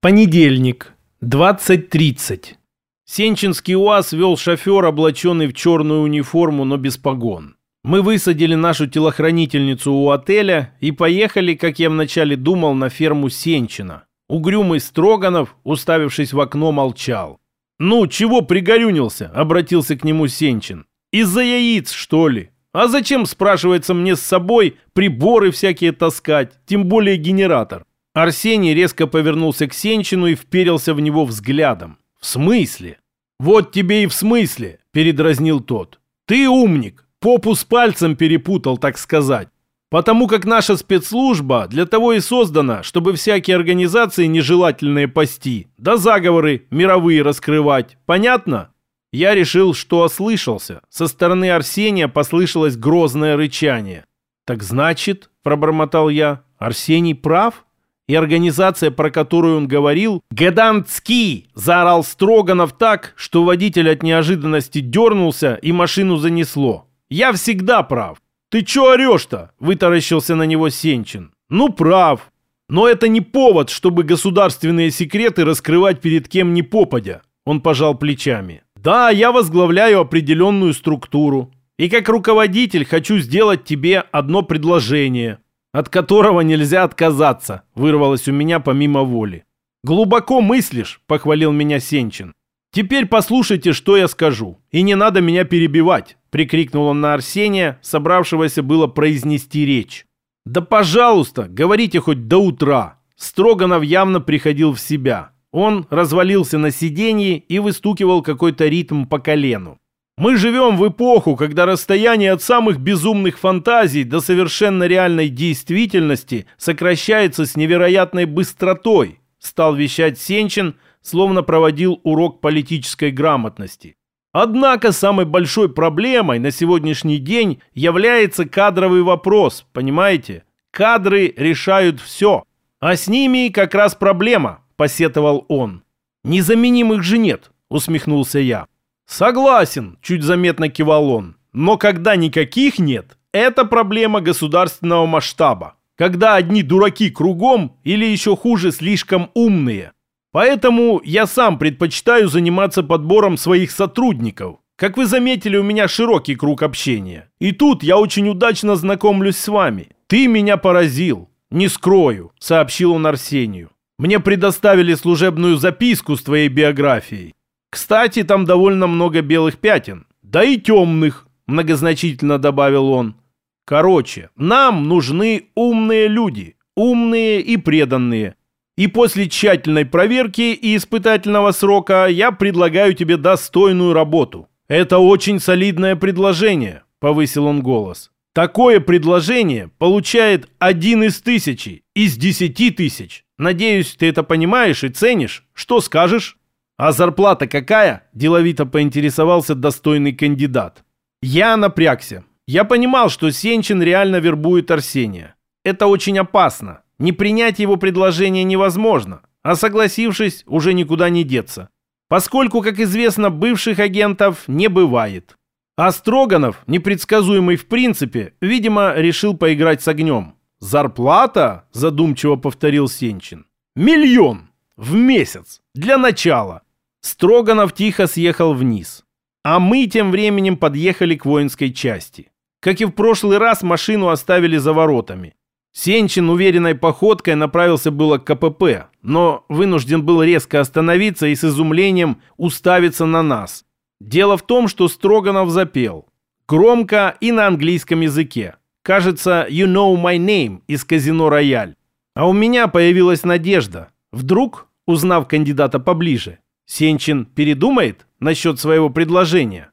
Понедельник, 20.30. Сенчинский УАЗ вел шофер, облаченный в черную униформу, но без погон. Мы высадили нашу телохранительницу у отеля и поехали, как я вначале думал, на ферму Сенчина. Угрюмый Строганов, уставившись в окно, молчал. «Ну, чего пригорюнился?» – обратился к нему Сенчин. «Из-за яиц, что ли? А зачем, спрашивается, мне с собой приборы всякие таскать, тем более генератор?» Арсений резко повернулся к Сенчину и вперился в него взглядом. «В смысле?» «Вот тебе и в смысле», — передразнил тот. «Ты умник, попу с пальцем перепутал, так сказать. Потому как наша спецслужба для того и создана, чтобы всякие организации нежелательные пасти, да заговоры мировые раскрывать. Понятно?» Я решил, что ослышался. Со стороны Арсения послышалось грозное рычание. «Так значит», — пробормотал я, — «Арсений прав?» И организация, про которую он говорил, «Гедантский!» – заорал Строганов так, что водитель от неожиданности дернулся и машину занесло. «Я всегда прав!» «Ты чё орёшь-то?» – вытаращился на него Сенчин. «Ну, прав. Но это не повод, чтобы государственные секреты раскрывать перед кем ни попадя». Он пожал плечами. «Да, я возглавляю определенную структуру. И как руководитель хочу сделать тебе одно предложение от которого нельзя отказаться», — вырвалось у меня помимо воли. «Глубоко мыслишь», — похвалил меня Сенчин. «Теперь послушайте, что я скажу. И не надо меня перебивать», — прикрикнул он на Арсения, собравшегося было произнести речь. «Да пожалуйста, говорите хоть до утра». Строганов явно приходил в себя. Он развалился на сиденье и выстукивал какой-то ритм по колену. Мы живем в эпоху, когда расстояние от самых безумных фантазий до совершенно реальной действительности сокращается с невероятной быстротой, стал вещать Сенчин, словно проводил урок политической грамотности. Однако самой большой проблемой на сегодняшний день является кадровый вопрос, понимаете? Кадры решают все. А с ними как раз проблема, посетовал он. Незаменимых же нет, усмехнулся я. «Согласен», — чуть заметно кивал он. «Но когда никаких нет, это проблема государственного масштаба. Когда одни дураки кругом или еще хуже, слишком умные. Поэтому я сам предпочитаю заниматься подбором своих сотрудников. Как вы заметили, у меня широкий круг общения. И тут я очень удачно знакомлюсь с вами. Ты меня поразил. Не скрою», — сообщил он Арсению. «Мне предоставили служебную записку с твоей биографией. Кстати, там довольно много белых пятен. Да и темных, многозначительно добавил он. Короче, нам нужны умные люди. Умные и преданные. И после тщательной проверки и испытательного срока я предлагаю тебе достойную работу. Это очень солидное предложение, повысил он голос. Такое предложение получает один из тысячи, из десяти тысяч. Надеюсь, ты это понимаешь и ценишь. Что скажешь? «А зарплата какая?» – деловито поинтересовался достойный кандидат. Я напрягся. Я понимал, что Сенчин реально вербует Арсения. Это очень опасно. Не принять его предложение невозможно, а согласившись, уже никуда не деться. Поскольку, как известно, бывших агентов не бывает. А Строганов, непредсказуемый в принципе, видимо, решил поиграть с огнем. «Зарплата?» – задумчиво повторил Сенчин. «Миллион! В месяц! Для начала!» Строганов тихо съехал вниз. А мы тем временем подъехали к воинской части. Как и в прошлый раз, машину оставили за воротами. Сенчин уверенной походкой направился было к КПП, но вынужден был резко остановиться и с изумлением уставиться на нас. Дело в том, что Строганов запел. Громко и на английском языке. Кажется, «You know my name» из казино «Рояль». А у меня появилась надежда. Вдруг, узнав кандидата поближе, Сенчин передумает насчет своего предложения?